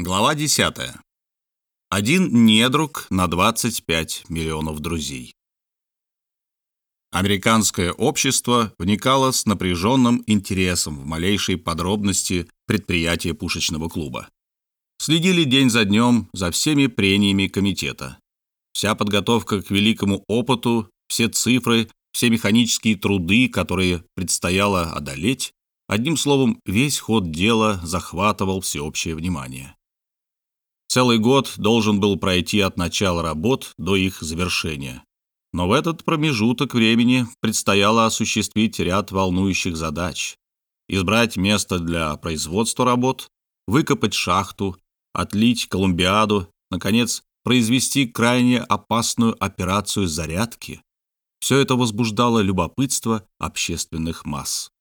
Глава 10. Один недруг на 25 миллионов друзей. Американское общество вникало с напряженным интересом в малейшие подробности предприятия пушечного клуба. Следили день за днем за всеми прениями комитета. Вся подготовка к великому опыту, все цифры, все механические труды, которые предстояло одолеть, одним словом, весь ход дела захватывал всеобщее внимание. Целый год должен был пройти от начала работ до их завершения. Но в этот промежуток времени предстояло осуществить ряд волнующих задач. Избрать место для производства работ, выкопать шахту, отлить Колумбиаду, наконец, произвести крайне опасную операцию зарядки. Все это возбуждало любопытство общественных масс.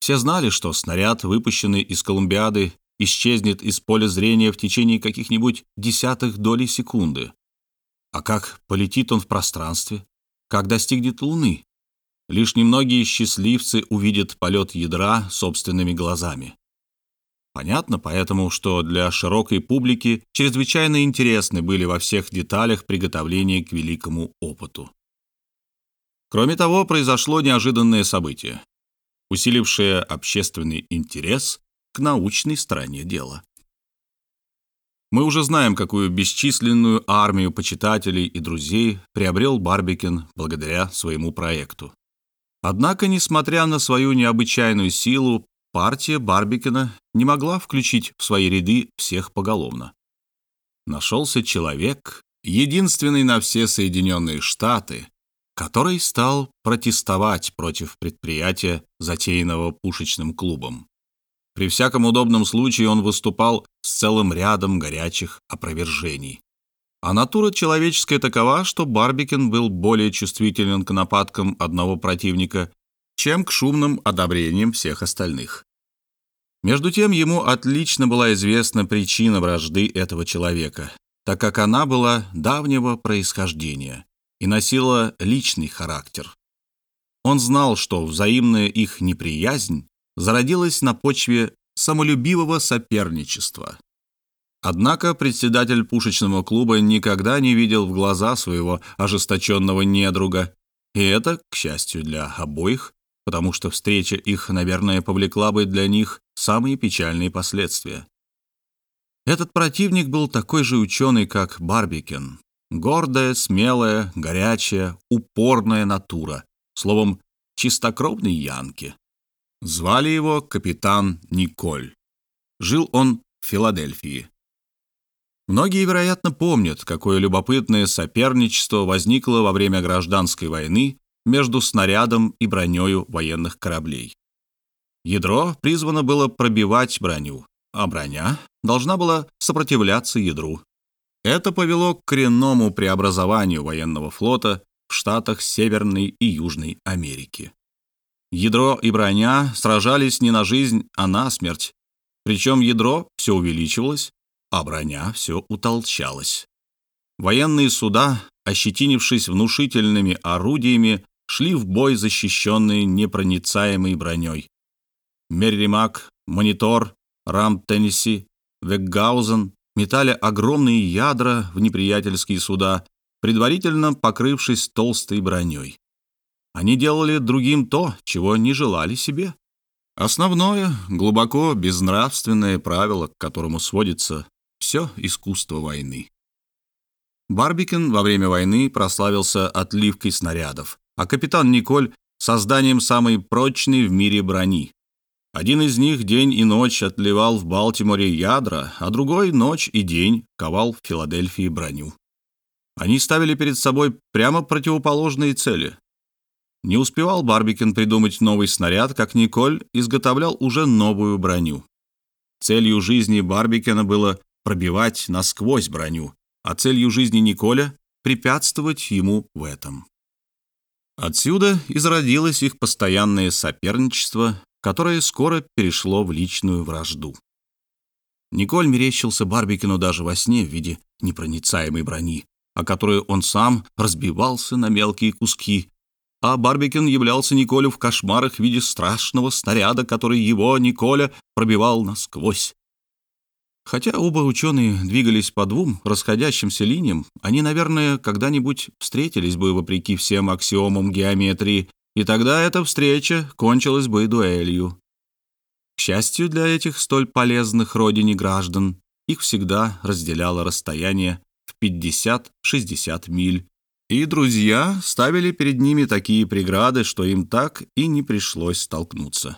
Все знали, что снаряд, выпущенный из Колумбиады, исчезнет из поля зрения в течение каких-нибудь десятых долей секунды. А как полетит он в пространстве? Как достигнет Луны? Лишь немногие счастливцы увидят полет ядра собственными глазами. Понятно поэтому, что для широкой публики чрезвычайно интересны были во всех деталях приготовления к великому опыту. Кроме того, произошло неожиданное событие, усилившее общественный интерес к научной стороне дела. Мы уже знаем, какую бесчисленную армию почитателей и друзей приобрел Барбикин благодаря своему проекту. Однако, несмотря на свою необычайную силу, партия Барбикина не могла включить в свои ряды всех поголовно. Нашелся человек, единственный на все Соединенные Штаты, который стал протестовать против предприятия, затеянного пушечным клубом. При всяком удобном случае он выступал с целым рядом горячих опровержений. А натура человеческая такова, что Барбикин был более чувствителен к нападкам одного противника, чем к шумным одобрениям всех остальных. Между тем, ему отлично была известна причина вражды этого человека, так как она была давнего происхождения и носила личный характер. Он знал, что взаимная их неприязнь зародилась на почве самолюбивого соперничества. Однако председатель пушечного клуба никогда не видел в глаза своего ожесточенного недруга, и это, к счастью для обоих, потому что встреча их, наверное, повлекла бы для них самые печальные последствия. Этот противник был такой же ученый, как Барбикен. Гордая, смелая, горячая, упорная натура. Словом, чистокровный Янки. Звали его капитан Николь. Жил он в Филадельфии. Многие, вероятно, помнят, какое любопытное соперничество возникло во время гражданской войны между снарядом и бронёю военных кораблей. Ядро призвано было пробивать броню, а броня должна была сопротивляться ядру. Это повело к коренному преобразованию военного флота в штатах Северной и Южной Америки. Ядро и броня сражались не на жизнь, а на смерть. Причем ядро все увеличивалось, а броня все утолщалась. Военные суда, ощетинившись внушительными орудиями, шли в бой, защищенные непроницаемой броней. Мерримак, Монитор, Рам Теннесси, Веггаузен метали огромные ядра в неприятельские суда, предварительно покрывшись толстой броней. Они делали другим то, чего не желали себе. Основное, глубоко безнравственное правило, к которому сводится все искусство войны. Барбикен во время войны прославился отливкой снарядов, а капитан Николь — созданием самой прочной в мире брони. Один из них день и ночь отливал в Балтиморе ядра, а другой ночь и день ковал в Филадельфии броню. Они ставили перед собой прямо противоположные цели. Не успевал Барбикен придумать новый снаряд, как Николь изготовлял уже новую броню. Целью жизни Барбикена было пробивать насквозь броню, а целью жизни Николя — препятствовать ему в этом. Отсюда и зародилось их постоянное соперничество, которое скоро перешло в личную вражду. Николь мерещился Барбикину даже во сне в виде непроницаемой брони, о которую он сам разбивался на мелкие куски, а Барбикин являлся Николю в кошмарах в виде страшного снаряда, который его, Николя, пробивал насквозь. Хотя оба ученые двигались по двум расходящимся линиям, они, наверное, когда-нибудь встретились бы вопреки всем аксиомам геометрии, и тогда эта встреча кончилась бы дуэлью. К счастью для этих столь полезных родине граждан, их всегда разделяло расстояние в 50-60 миль, и друзья ставили перед ними такие преграды, что им так и не пришлось столкнуться.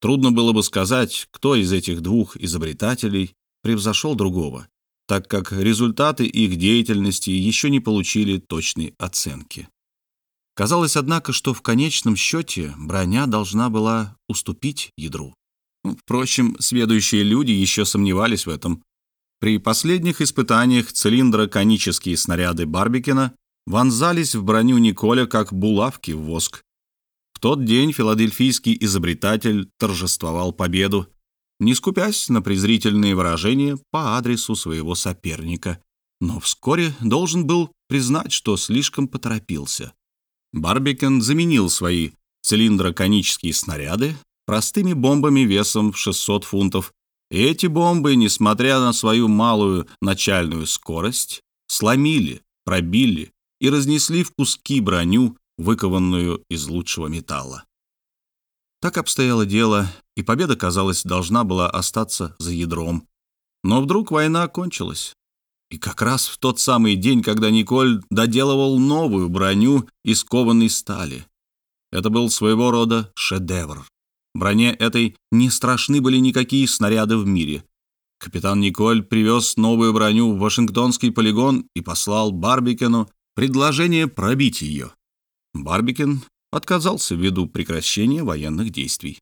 Трудно было бы сказать, кто из этих двух изобретателей превзошел другого, так как результаты их деятельности еще не получили точной оценки. Казалось, однако, что в конечном счете броня должна была уступить ядру. Впрочем, следующие люди еще сомневались в этом. При последних испытаниях цилиндро-конические снаряды Барбикина вонзались в броню Николя как булавки в воск, тот день филадельфийский изобретатель торжествовал победу, не скупясь на презрительные выражения по адресу своего соперника, но вскоре должен был признать, что слишком поторопился. Барбикен заменил свои цилиндроконические снаряды простыми бомбами весом в 600 фунтов, и эти бомбы, несмотря на свою малую начальную скорость, сломили, пробили и разнесли в куски броню, выкованную из лучшего металла. Так обстояло дело, и победа, казалось, должна была остаться за ядром. Но вдруг война кончилась. И как раз в тот самый день, когда Николь доделывал новую броню из кованой стали. Это был своего рода шедевр. Броне этой не страшны были никакие снаряды в мире. Капитан Николь привез новую броню в Вашингтонский полигон и послал Барбикену предложение пробить ее. Барбикен отказался ввиду прекращения военных действий.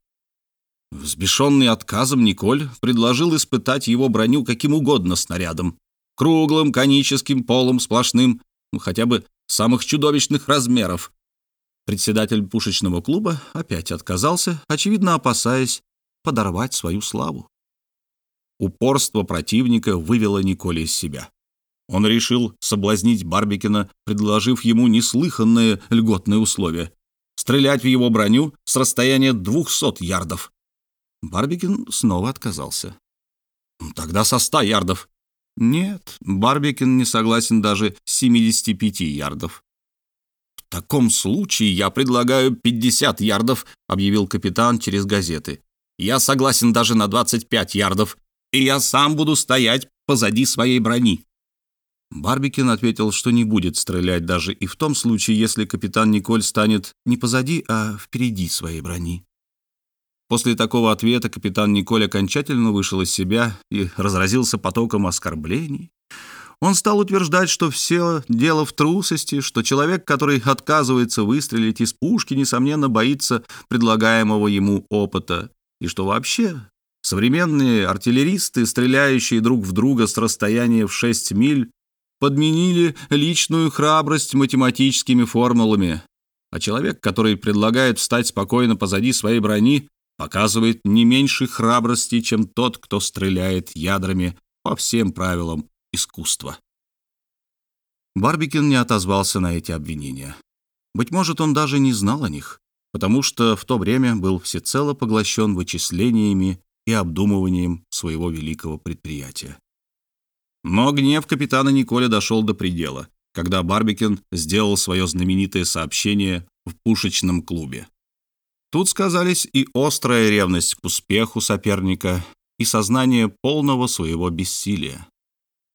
Взбешенный отказом Николь предложил испытать его броню каким угодно снарядом. Круглым, коническим, полом, сплошным, ну, хотя бы самых чудовищных размеров. Председатель пушечного клуба опять отказался, очевидно опасаясь подорвать свою славу. Упорство противника вывело Николя из себя. Он решил соблазнить Барбикина, предложив ему неслыханные льготные условия — стрелять в его броню с расстояния двухсот ярдов. Барбикин снова отказался. «Тогда со ста ярдов». «Нет, Барбикин не согласен даже с 75 ярдов». «В таком случае я предлагаю 50 ярдов», — объявил капитан через газеты. «Я согласен даже на 25 ярдов, и я сам буду стоять позади своей брони». Барбикин ответил, что не будет стрелять даже и в том случае, если капитан Николь станет не позади, а впереди своей брони. После такого ответа капитан Николь окончательно вышел из себя и разразился потоком оскорблений. Он стал утверждать, что все дело в трусости, что человек, который отказывается выстрелить из пушки, несомненно, боится предлагаемого ему опыта, и что вообще современные артиллеристы, стреляющие друг в друга с расстояния в 6 миль, подменили личную храбрость математическими формулами, а человек, который предлагает встать спокойно позади своей брони, показывает не меньше храбрости, чем тот, кто стреляет ядрами по всем правилам искусства. Барбикин не отозвался на эти обвинения. Быть может, он даже не знал о них, потому что в то время был всецело поглощен вычислениями и обдумыванием своего великого предприятия. Но гнев капитана Николя дошел до предела, когда Барбикин сделал свое знаменитое сообщение в пушечном клубе. Тут сказались и острая ревность к успеху соперника, и сознание полного своего бессилия.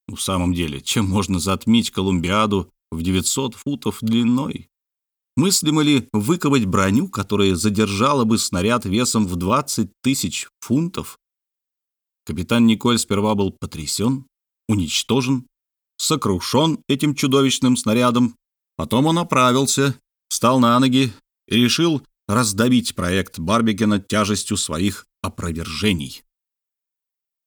В самом деле, чем можно затмить Колумбиаду в 900 футов длиной? Мыслимо ли выковать броню, которая задержала бы снаряд весом в 20 тысяч фунтов? Капитан Николь сперва был потрясен, уничтожен, сокрушен этим чудовищным снарядом. Потом он оправился, встал на ноги и решил раздавить проект Барбикена тяжестью своих опровержений.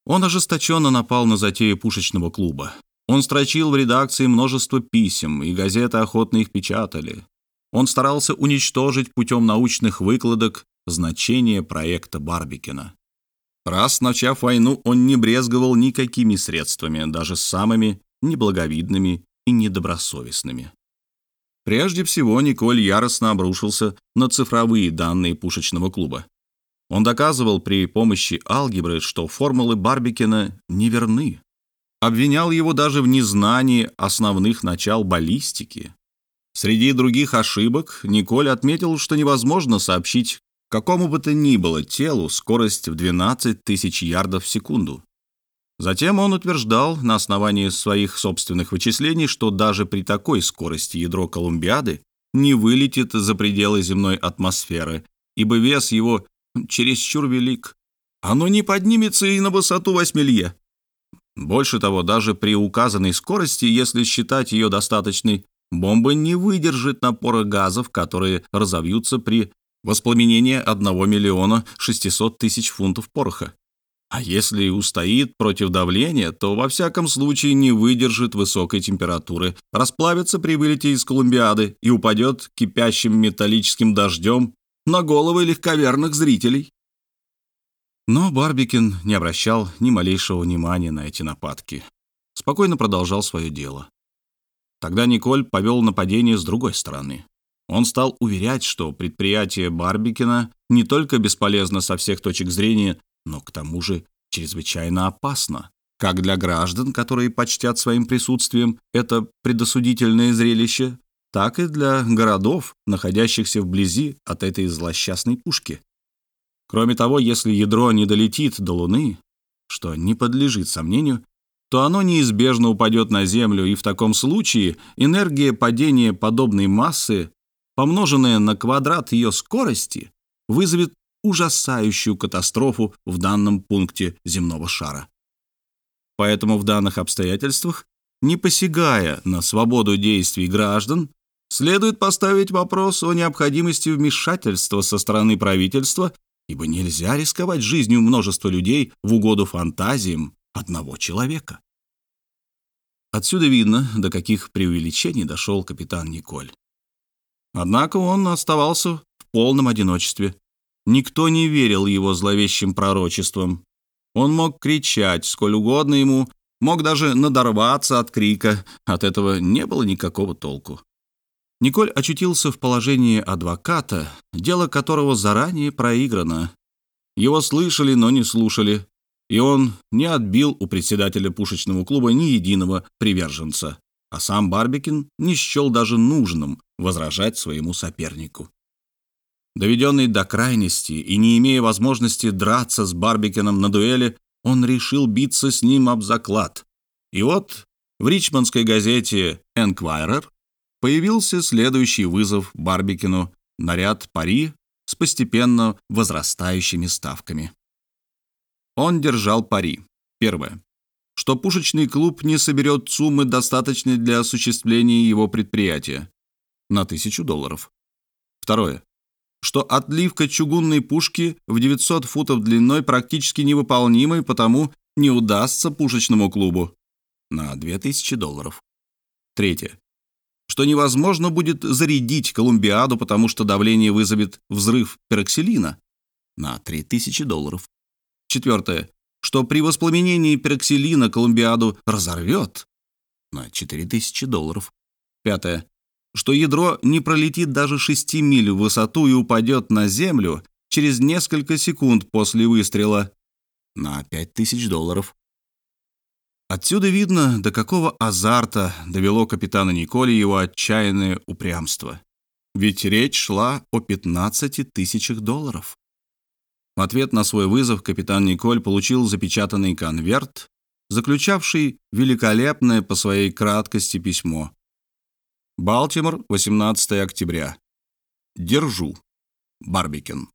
Он ожесточенно напал на затею пушечного клуба. Он строчил в редакции множество писем, и газеты охотно их печатали. Он старался уничтожить путем научных выкладок значение проекта Барбикена. Раз начав войну, он не брезговал никакими средствами, даже самыми неблаговидными и недобросовестными. Прежде всего, Николь яростно обрушился на цифровые данные пушечного клуба. Он доказывал при помощи алгебры, что формулы Барбикина неверны. Обвинял его даже в незнании основных начал баллистики. Среди других ошибок Николь отметил, что невозможно сообщить какому бы то ни было телу скорость в 12 тысяч ярдов в секунду. Затем он утверждал на основании своих собственных вычислений, что даже при такой скорости ядро Колумбиады не вылетит за пределы земной атмосферы, ибо вес его чересчур велик. Оно не поднимется и на высоту 8 лье. Больше того, даже при указанной скорости, если считать ее достаточной, бомба не выдержит напора газов, которые разовьются при воспламенении 1 миллиона 600 тысяч фунтов пороха. А если устоит против давления, то во всяком случае не выдержит высокой температуры, расплавится при вылете из Колумбиады и упадет кипящим металлическим дождем на головы легковерных зрителей. Но Барбикин не обращал ни малейшего внимания на эти нападки. Спокойно продолжал свое дело. Тогда Николь повел нападение с другой стороны. Он стал уверять, что предприятие Барбикина не только бесполезно со всех точек зрения, но к тому же чрезвычайно опасно, как для граждан, которые почтят своим присутствием это предосудительное зрелище, так и для городов, находящихся вблизи от этой злосчастной пушки. Кроме того, если ядро не долетит до Луны, что не подлежит сомнению, то оно неизбежно упадет на Землю, и в таком случае энергия падения подобной массы, помноженная на квадрат ее скорости, вызовет ужасающую катастрофу в данном пункте земного шара. Поэтому в данных обстоятельствах, не посягая на свободу действий граждан, следует поставить вопрос о необходимости вмешательства со стороны правительства, ибо нельзя рисковать жизнью множества людей в угоду фантазиям одного человека. Отсюда видно, до каких преувеличений дошел капитан Николь. Однако он оставался в полном одиночестве. Никто не верил его зловещим пророчествам. Он мог кричать сколь угодно ему, мог даже надорваться от крика, от этого не было никакого толку. Николь очутился в положении адвоката, дело которого заранее проиграно. Его слышали, но не слушали, и он не отбил у председателя пушечного клуба ни единого приверженца, а сам Барбикин не счел даже нужным возражать своему сопернику. Доведенный до крайности и не имея возможности драться с Барбикином на дуэли, он решил биться с ним об заклад. И вот в ричмондской газете «Enquirer» появился следующий вызов Барбикину на ряд пари с постепенно возрастающими ставками. Он держал пари. Первое. Что пушечный клуб не соберет суммы, достаточной для осуществления его предприятия. На тысячу долларов. Второе что отливка чугунной пушки в 900 футов длиной практически невыполнима и потому не удастся пушечному клубу на 2000 долларов. Третье. Что невозможно будет зарядить Колумбиаду, потому что давление вызовет взрыв пероксилина на 3000 долларов. Четвертое. Что при воспламенении пероксилина Колумбиаду разорвет на 4000 долларов. Пятое что ядро не пролетит даже 6 миль в высоту и упадет на Землю через несколько секунд после выстрела на 5000 долларов. Отсюда видно, до какого азарта довело капитана Николи его отчаянное упрямство. Ведь речь шла о 15 тысячах долларов. В ответ на свой вызов капитан Николь получил запечатанный конверт, заключавший великолепное по своей краткости письмо. Балтимор, 18 октября. Держу. Барбикен.